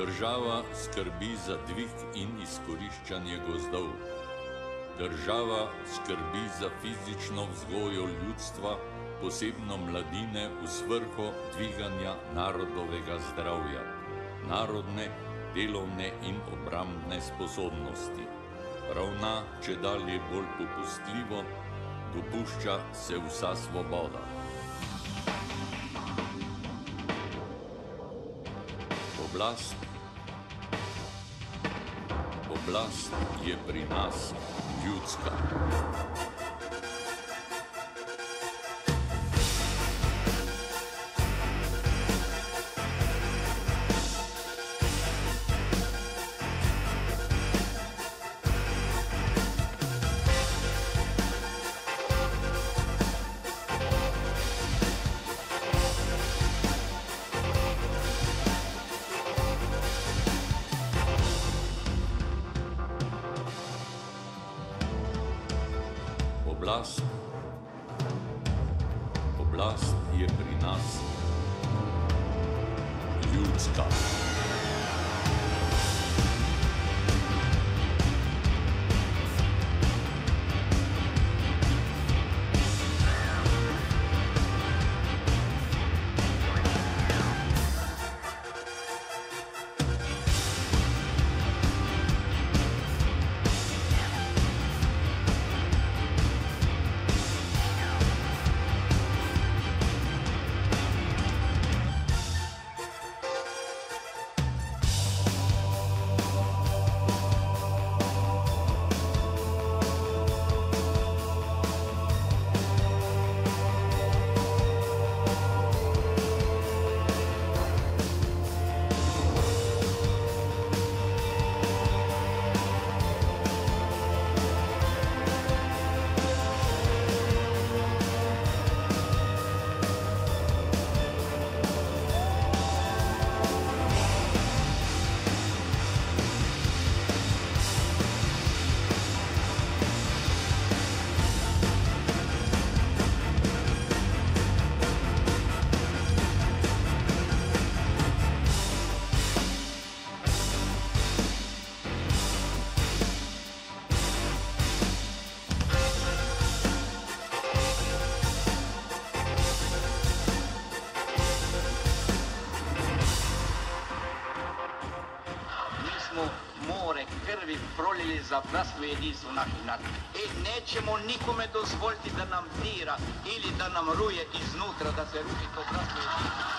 Država skrbi za dvig in izkoriščanje gozdov. Država skrbi za fizično vzgojo ljudstva, posebno mladine, v svrho dviganja narodovega zdravja, narodne, delovne in obrambne sposobnosti. Ravna če dalje bolj popustljivo, dopušča se vsa svoboda. Oblast, oblast je pri nas ljudska. Oblast, oblast je pri nas ljudska. Krvi prolili za bratstvo i jedinstvo naših naroda. I nećemo nikome dozvoliti da nam dira ili da nam ruje iznutra, da se ruši to bratstvo i jedinstvo.